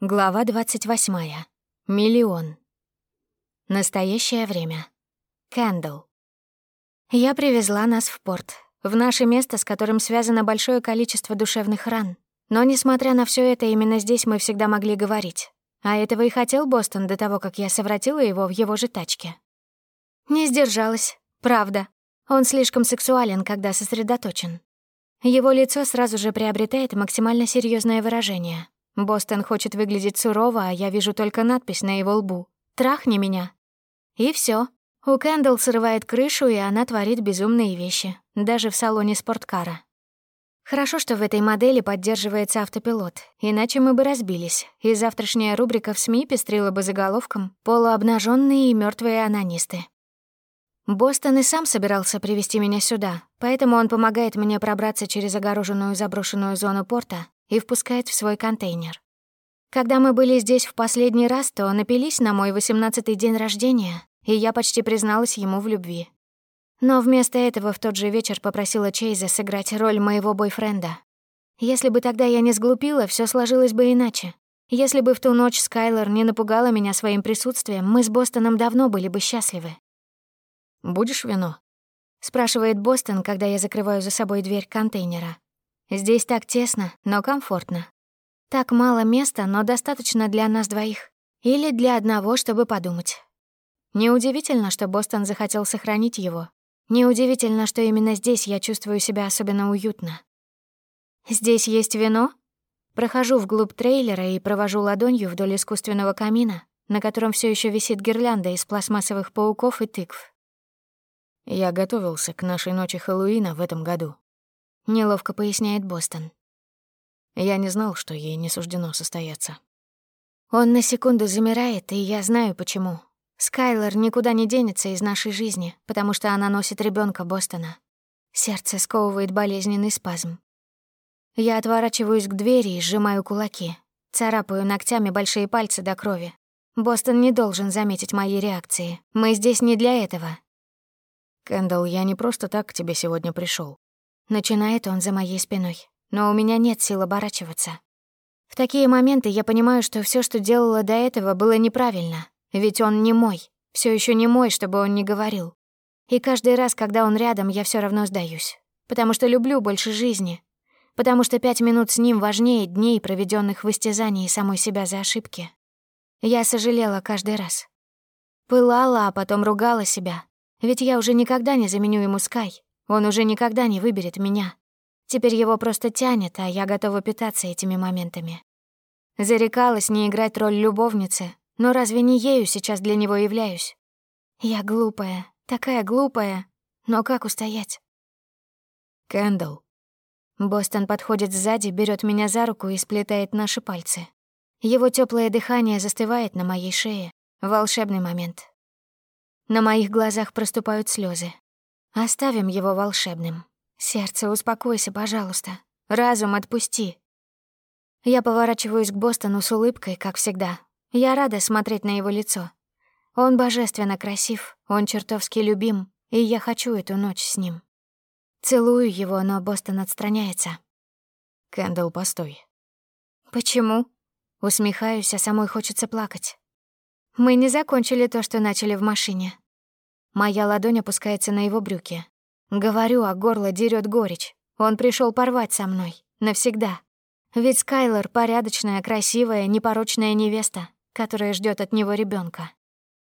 Глава 28. Миллион. Настоящее время. Кэндл. Я привезла нас в порт, в наше место, с которым связано большое количество душевных ран. Но, несмотря на все это, именно здесь мы всегда могли говорить. А этого и хотел Бостон до того, как я совратила его в его же тачке. Не сдержалась, правда. Он слишком сексуален, когда сосредоточен. Его лицо сразу же приобретает максимально серьезное выражение — Бостон хочет выглядеть сурово, а я вижу только надпись на его лбу. «Трахни меня». И все. У Кэндалл срывает крышу, и она творит безумные вещи. Даже в салоне спорткара. Хорошо, что в этой модели поддерживается автопилот, иначе мы бы разбились, и завтрашняя рубрика в СМИ пестрила бы заголовком "полуобнаженные и мертвые анонисты». Бостон и сам собирался привести меня сюда, поэтому он помогает мне пробраться через огороженную заброшенную зону порта и впускает в свой контейнер. Когда мы были здесь в последний раз, то напились на мой 18-й день рождения, и я почти призналась ему в любви. Но вместо этого в тот же вечер попросила Чейза сыграть роль моего бойфренда. Если бы тогда я не сглупила, все сложилось бы иначе. Если бы в ту ночь Скайлер не напугала меня своим присутствием, мы с Бостоном давно были бы счастливы. «Будешь вино?» — спрашивает Бостон, когда я закрываю за собой дверь контейнера. Здесь так тесно, но комфортно. Так мало места, но достаточно для нас двоих. Или для одного, чтобы подумать. Неудивительно, что Бостон захотел сохранить его. Неудивительно, что именно здесь я чувствую себя особенно уютно. Здесь есть вино? Прохожу вглубь трейлера и провожу ладонью вдоль искусственного камина, на котором все еще висит гирлянда из пластмассовых пауков и тыкв. Я готовился к нашей ночи Хэллоуина в этом году. — неловко поясняет Бостон. «Я не знал, что ей не суждено состояться». Он на секунду замирает, и я знаю почему. Скайлор никуда не денется из нашей жизни, потому что она носит ребенка Бостона. Сердце сковывает болезненный спазм. Я отворачиваюсь к двери и сжимаю кулаки. Царапаю ногтями большие пальцы до крови. Бостон не должен заметить моей реакции. Мы здесь не для этого. «Кэндалл, я не просто так к тебе сегодня пришел. Начинает он за моей спиной, но у меня нет сил оборачиваться. В такие моменты я понимаю, что все, что делала до этого, было неправильно, ведь он не мой, все еще не мой, чтобы он не говорил. И каждый раз, когда он рядом, я все равно сдаюсь, потому что люблю больше жизни, потому что пять минут с ним важнее дней, проведенных в истязании самой себя за ошибки. Я сожалела каждый раз. Пылала, а потом ругала себя, ведь я уже никогда не заменю ему Скай, он уже никогда не выберет меня. Теперь его просто тянет, а я готова питаться этими моментами. Зарекалась не играть роль любовницы, но разве не ею сейчас для него являюсь? Я глупая, такая глупая, но как устоять? Кэндл. Бостон подходит сзади, берет меня за руку и сплетает наши пальцы. Его теплое дыхание застывает на моей шее. Волшебный момент. На моих глазах проступают слезы. Оставим его волшебным. Сердце, успокойся, пожалуйста. Разум отпусти. Я поворачиваюсь к Бостону с улыбкой, как всегда. Я рада смотреть на его лицо. Он божественно красив, он чертовски любим, и я хочу эту ночь с ним. Целую его, но Бостон отстраняется. Кэндалл, постой. Почему? Усмехаюсь, а самой хочется плакать. Мы не закончили то, что начали в машине. Моя ладонь опускается на его брюки. Говорю, а горло дерет горечь. Он пришел порвать со мной. Навсегда. Ведь Скайлор — порядочная, красивая, непорочная невеста, которая ждет от него ребенка.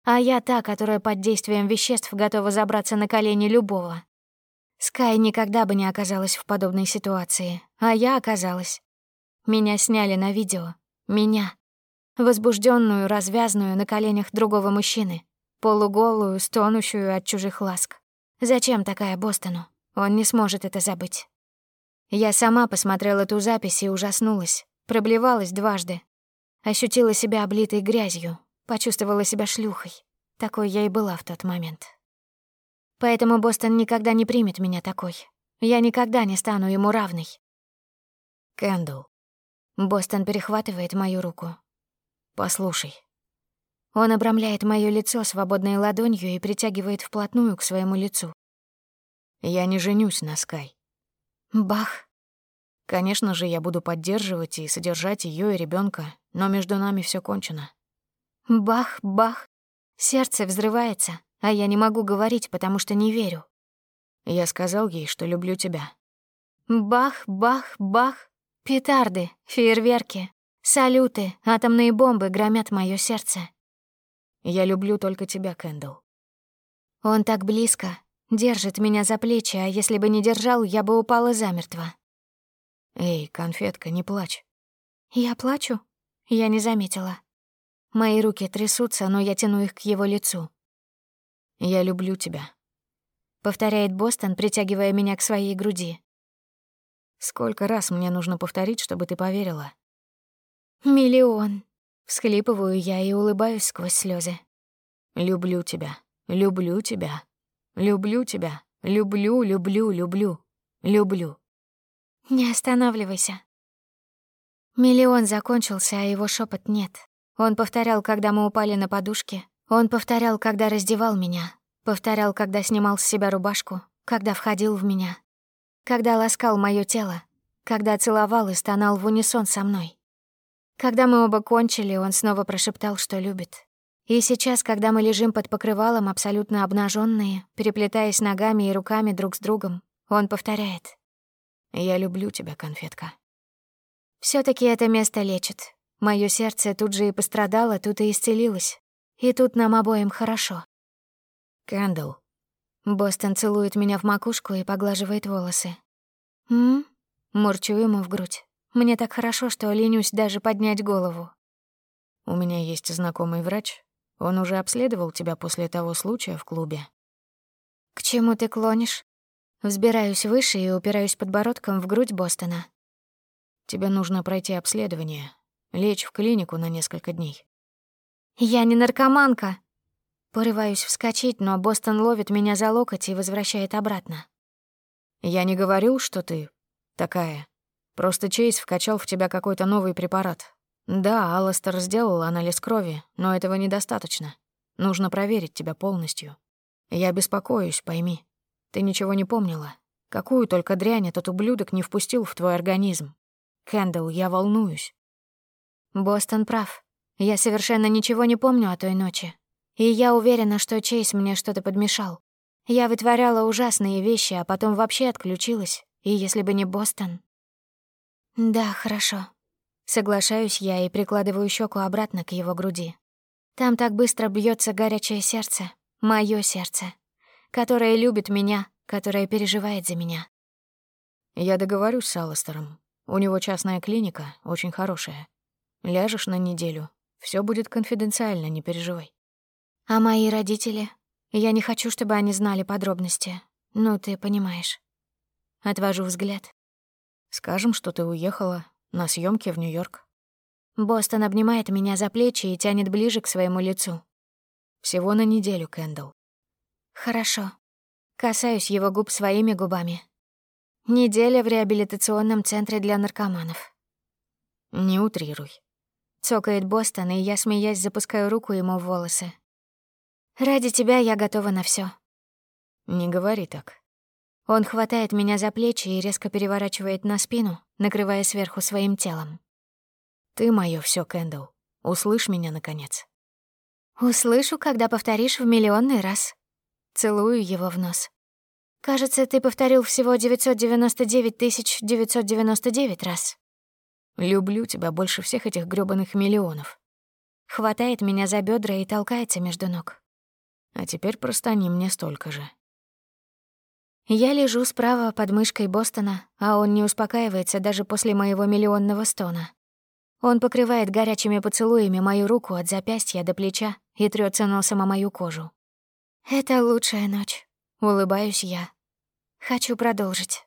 А я та, которая под действием веществ готова забраться на колени любого. Скай никогда бы не оказалась в подобной ситуации, а я оказалась. Меня сняли на видео. Меня. Возбужденную, развязную на коленях другого мужчины полуголую, стонущую от чужих ласк. Зачем такая Бостону? Он не сможет это забыть. Я сама посмотрела ту запись и ужаснулась. Проблевалась дважды. Ощутила себя облитой грязью. Почувствовала себя шлюхой. Такой я и была в тот момент. Поэтому Бостон никогда не примет меня такой. Я никогда не стану ему равной. Кэндл. Бостон перехватывает мою руку. Послушай. Он обрамляет моё лицо свободной ладонью и притягивает вплотную к своему лицу. «Я не женюсь на Скай». Бах. Конечно же, я буду поддерживать и содержать её и ребёнка, но между нами всё кончено. Бах, бах. Сердце взрывается, а я не могу говорить, потому что не верю. Я сказал ей, что люблю тебя. Бах, бах, бах. Петарды, фейерверки, салюты, атомные бомбы громят моё сердце. Я люблю только тебя, Кэндл». Он так близко, держит меня за плечи, а если бы не держал, я бы упала замертво. «Эй, конфетка, не плачь». «Я плачу?» Я не заметила. Мои руки трясутся, но я тяну их к его лицу. «Я люблю тебя», — повторяет Бостон, притягивая меня к своей груди. «Сколько раз мне нужно повторить, чтобы ты поверила?» «Миллион», Всхлипываю я и улыбаюсь сквозь слезы. «Люблю тебя, люблю тебя, люблю тебя, люблю, люблю, люблю, люблю». «Не останавливайся». Миллион закончился, а его шепот нет. Он повторял, когда мы упали на подушке. Он повторял, когда раздевал меня. Повторял, когда снимал с себя рубашку, когда входил в меня. Когда ласкал мое тело. Когда целовал и стонал в унисон со мной. Когда мы оба кончили, он снова прошептал, что любит. И сейчас, когда мы лежим под покрывалом, абсолютно обнаженные, переплетаясь ногами и руками друг с другом, он повторяет. «Я люблю тебя, конфетка». все таки это место лечит. Мое сердце тут же и пострадало, тут и исцелилось. И тут нам обоим хорошо. «Кэндл». Бостон целует меня в макушку и поглаживает волосы. -м — мурчу ему в грудь. Мне так хорошо, что ленюсь даже поднять голову. У меня есть знакомый врач. Он уже обследовал тебя после того случая в клубе. К чему ты клонишь? Взбираюсь выше и упираюсь подбородком в грудь Бостона. Тебе нужно пройти обследование. Лечь в клинику на несколько дней. Я не наркоманка. Порываюсь вскочить, но Бостон ловит меня за локоть и возвращает обратно. Я не говорил, что ты такая. Просто Чейз вкачал в тебя какой-то новый препарат. Да, Алластер сделал анализ крови, но этого недостаточно. Нужно проверить тебя полностью. Я беспокоюсь, пойми. Ты ничего не помнила. Какую только дрянь этот ублюдок не впустил в твой организм. Кэндалл, я волнуюсь. Бостон прав. Я совершенно ничего не помню о той ночи. И я уверена, что Чейз мне что-то подмешал. Я вытворяла ужасные вещи, а потом вообще отключилась. И если бы не Бостон... «Да, хорошо», — соглашаюсь я и прикладываю щеку обратно к его груди. Там так быстро бьется горячее сердце, мое сердце, которое любит меня, которое переживает за меня. Я договорюсь с Алластером. У него частная клиника, очень хорошая. Ляжешь на неделю. Все будет конфиденциально, не переживай. А мои родители? Я не хочу, чтобы они знали подробности. Ну, ты понимаешь. Отвожу взгляд. Скажем, что ты уехала на съемки в Нью-Йорк. Бостон обнимает меня за плечи и тянет ближе к своему лицу. Всего на неделю, Кэндл. Хорошо. Касаюсь его губ своими губами. Неделя в реабилитационном центре для наркоманов. Не утрируй. Цокает Бостон, и я, смеясь, запускаю руку ему в волосы. Ради тебя я готова на все. Не говори так. Он хватает меня за плечи и резко переворачивает на спину, накрывая сверху своим телом. «Ты моё всё, Кэндл. Услышь меня, наконец». «Услышу, когда повторишь в миллионный раз». Целую его в нос. «Кажется, ты повторил всего 999 999 раз». «Люблю тебя больше всех этих грёбаных миллионов». Хватает меня за бёдра и толкается между ног. «А теперь простани мне столько же». Я лежу справа под мышкой Бостона, а он не успокаивается даже после моего миллионного стона. Он покрывает горячими поцелуями мою руку от запястья до плеча и трётся носом о мою кожу. «Это лучшая ночь», — улыбаюсь я. «Хочу продолжить».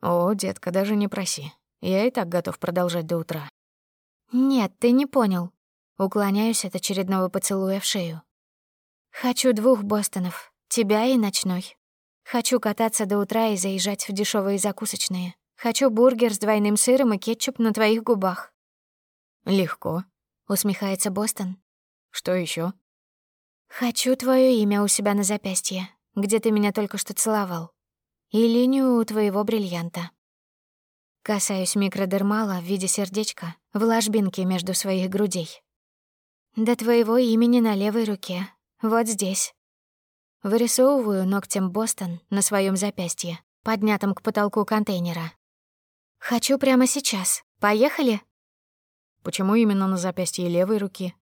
«О, детка, даже не проси. Я и так готов продолжать до утра». «Нет, ты не понял». Уклоняюсь от очередного поцелуя в шею. «Хочу двух Бостонов, тебя и ночной». Хочу кататься до утра и заезжать в дешевые закусочные. Хочу бургер с двойным сыром и кетчуп на твоих губах». «Легко», — усмехается Бостон. «Что еще? «Хочу твое имя у себя на запястье, где ты меня только что целовал, и линию у твоего бриллианта». Касаюсь микродермала в виде сердечка в ложбинке между своих грудей. «До твоего имени на левой руке, вот здесь». Вырисовываю ногтем Бостон на своем запястье, поднятом к потолку контейнера. «Хочу прямо сейчас. Поехали?» «Почему именно на запястье левой руки?»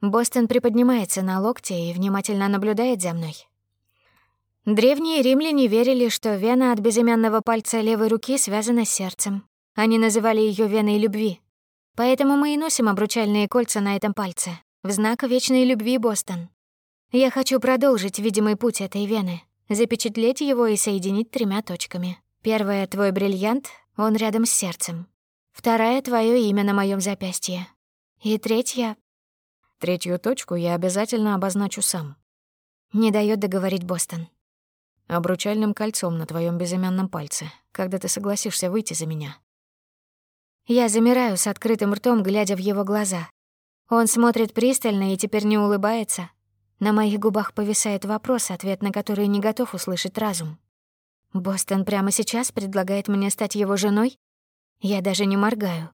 Бостон приподнимается на локте и внимательно наблюдает за мной. Древние римляне верили, что вена от безымянного пальца левой руки связана с сердцем. Они называли ее веной любви. Поэтому мы и носим обручальные кольца на этом пальце, в знак вечной любви Бостон. Я хочу продолжить видимый путь этой вены, запечатлеть его и соединить тремя точками. Первая — твой бриллиант, он рядом с сердцем. Вторая — твое имя на моем запястье. И третья... Третью точку я обязательно обозначу сам. Не дает договорить Бостон. Обручальным кольцом на твоем безымянном пальце, когда ты согласишься выйти за меня. Я замираю с открытым ртом, глядя в его глаза. Он смотрит пристально и теперь не улыбается, на моих губах повисает вопрос, ответ на который не готов услышать разум. Бостон прямо сейчас предлагает мне стать его женой? Я даже не моргаю.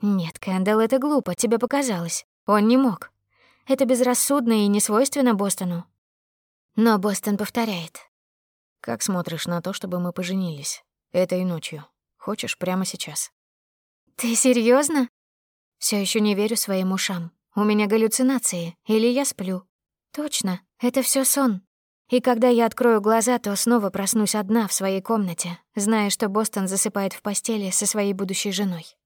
Нет, Кэндалл, это глупо, тебе показалось. Он не мог. Это безрассудно и не свойственно Бостону. Но Бостон повторяет. «Как смотришь на то, чтобы мы поженились? Этой ночью. Хочешь прямо сейчас?» «Ты серьезно? Все еще не верю своим ушам. У меня галлюцинации, или я сплю. Точно, это все сон. И когда я открою глаза, то снова проснусь одна в своей комнате, зная, что Бостон засыпает в постели со своей будущей женой.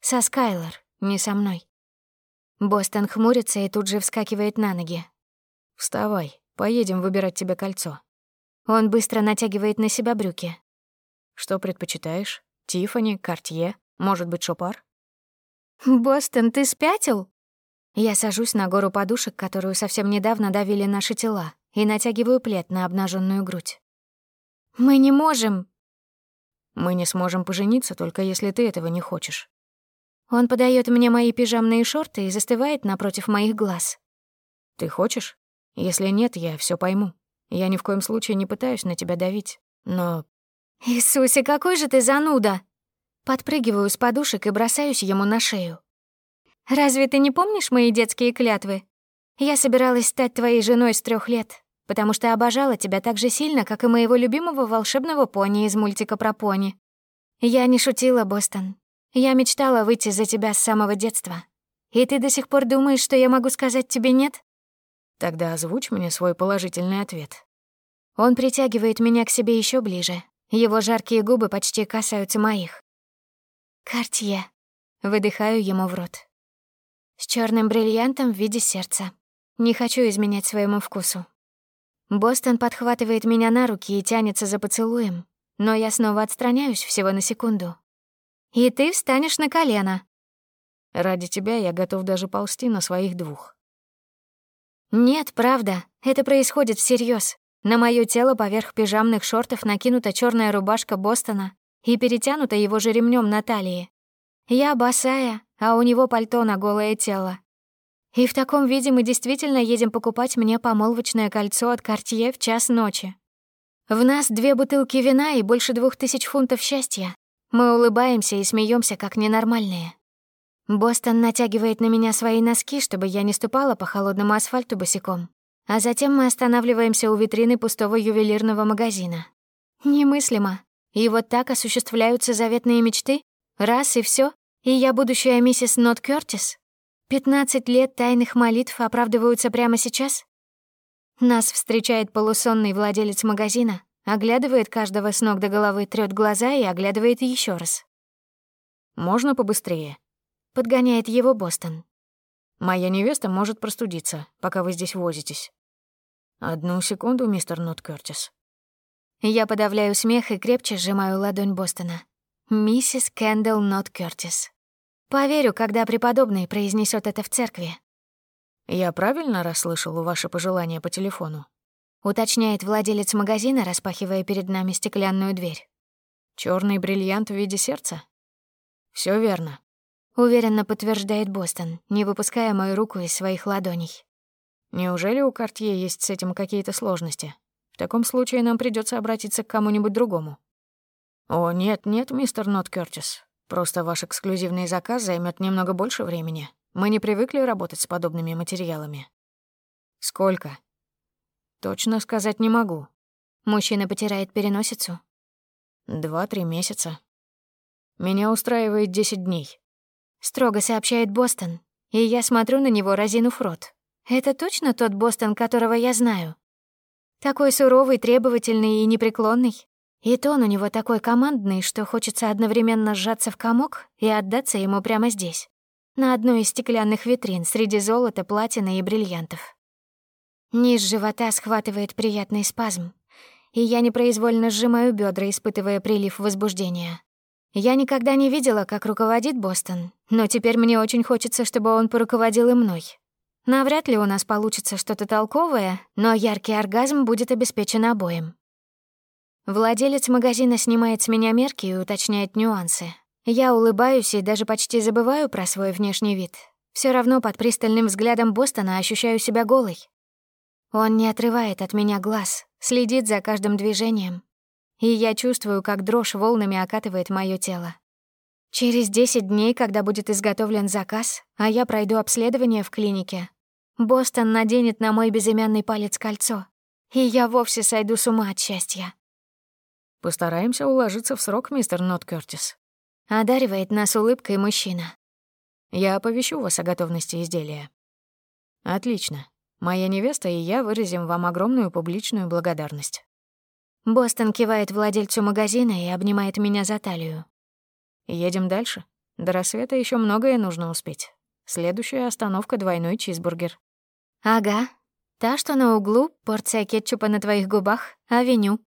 Со Скайлор, не со мной. Бостон хмурится и тут же вскакивает на ноги. «Вставай, поедем выбирать тебе кольцо». Он быстро натягивает на себя брюки. «Что предпочитаешь? Тиффани, Картье, может быть, Шопар?» «Бостон, ты спятил?» Я сажусь на гору подушек, которую совсем недавно давили наши тела, и натягиваю плед на обнаженную грудь. «Мы не можем!» «Мы не сможем пожениться, только если ты этого не хочешь». Он подает мне мои пижамные шорты и застывает напротив моих глаз. «Ты хочешь? Если нет, я все пойму. Я ни в коем случае не пытаюсь на тебя давить, но...» «Иисусе, какой же ты зануда!» Подпрыгиваю с подушек и бросаюсь ему на шею. Разве ты не помнишь мои детские клятвы? Я собиралась стать твоей женой с трех лет, потому что обожала тебя так же сильно, как и моего любимого волшебного пони из мультика про пони. Я не шутила, Бостон. Я мечтала выйти за тебя с самого детства. И ты до сих пор думаешь, что я могу сказать тебе «нет»? Тогда озвучь мне свой положительный ответ. Он притягивает меня к себе еще ближе. Его жаркие губы почти касаются моих. «Картье», — выдыхаю ему в рот с черным бриллиантом в виде сердца. Не хочу изменять своему вкусу. Бостон подхватывает меня на руки и тянется за поцелуем, но я снова отстраняюсь всего на секунду. И ты встанешь на колено. Ради тебя я готов даже ползти на своих двух. Нет, правда, это происходит всерьез. На мое тело поверх пижамных шортов накинута черная рубашка Бостона и перетянута его же ремнем на талии. Я босая, а у него пальто на голое тело. И в таком виде мы действительно едем покупать мне помолвочное кольцо от Картье в час ночи. В нас две бутылки вина и больше двух тысяч фунтов счастья. Мы улыбаемся и смеемся как ненормальные. Бостон натягивает на меня свои носки, чтобы я не ступала по холодному асфальту босиком. А затем мы останавливаемся у витрины пустого ювелирного магазина. Немыслимо. И вот так осуществляются заветные мечты? Раз и все. И я будущая миссис Нот Кёртис? 15 лет тайных молитв оправдываются прямо сейчас? Нас встречает полусонный владелец магазина, оглядывает каждого с ног до головы, трёт глаза и оглядывает еще раз. «Можно побыстрее?» — подгоняет его Бостон. «Моя невеста может простудиться, пока вы здесь возитесь». «Одну секунду, мистер Нот Кёртис». Я подавляю смех и крепче сжимаю ладонь Бостона. «Миссис Кэндалл Нот Кёртис». Поверю, когда преподобный произнесет это в церкви. Я правильно расслышал ваше пожелание по телефону? Уточняет владелец магазина, распахивая перед нами стеклянную дверь. Черный бриллиант в виде сердца? Все верно. Уверенно подтверждает Бостон, не выпуская мою руку из своих ладоней. Неужели у Картье есть с этим какие-то сложности? В таком случае нам придется обратиться к кому-нибудь другому. О, нет-нет, мистер Нот Кёртис, Просто ваш эксклюзивный заказ займет немного больше времени. Мы не привыкли работать с подобными материалами. Сколько? Точно сказать не могу. Мужчина потирает переносицу. Два-три месяца. Меня устраивает 10 дней. Строго сообщает Бостон, и я смотрю на него, разинув рот. Это точно тот Бостон, которого я знаю? Такой суровый, требовательный и непреклонный? И тон у него такой командный, что хочется одновременно сжаться в комок и отдаться ему прямо здесь, на одной из стеклянных витрин среди золота, платины и бриллиантов. Низ живота схватывает приятный спазм, и я непроизвольно сжимаю бедра, испытывая прилив возбуждения. Я никогда не видела, как руководит Бостон, но теперь мне очень хочется, чтобы он поруководил и мной. Навряд ли у нас получится что-то толковое, но яркий оргазм будет обеспечен обоим. Владелец магазина снимает с меня мерки и уточняет нюансы. Я улыбаюсь и даже почти забываю про свой внешний вид. Все равно под пристальным взглядом Бостона ощущаю себя голой. Он не отрывает от меня глаз, следит за каждым движением. И я чувствую, как дрожь волнами окатывает мое тело. Через 10 дней, когда будет изготовлен заказ, а я пройду обследование в клинике, Бостон наденет на мой безымянный палец кольцо, и я вовсе сойду с ума от счастья. Постараемся уложиться в срок, мистер Ноткёртис. Одаривает нас улыбкой мужчина. Я оповещу вас о готовности изделия. Отлично. Моя невеста и я выразим вам огромную публичную благодарность. Бостон кивает владельцу магазина и обнимает меня за талию. Едем дальше. До рассвета еще многое нужно успеть. Следующая остановка — двойной чизбургер. Ага. Та, что на углу, порция кетчупа на твоих губах, авеню.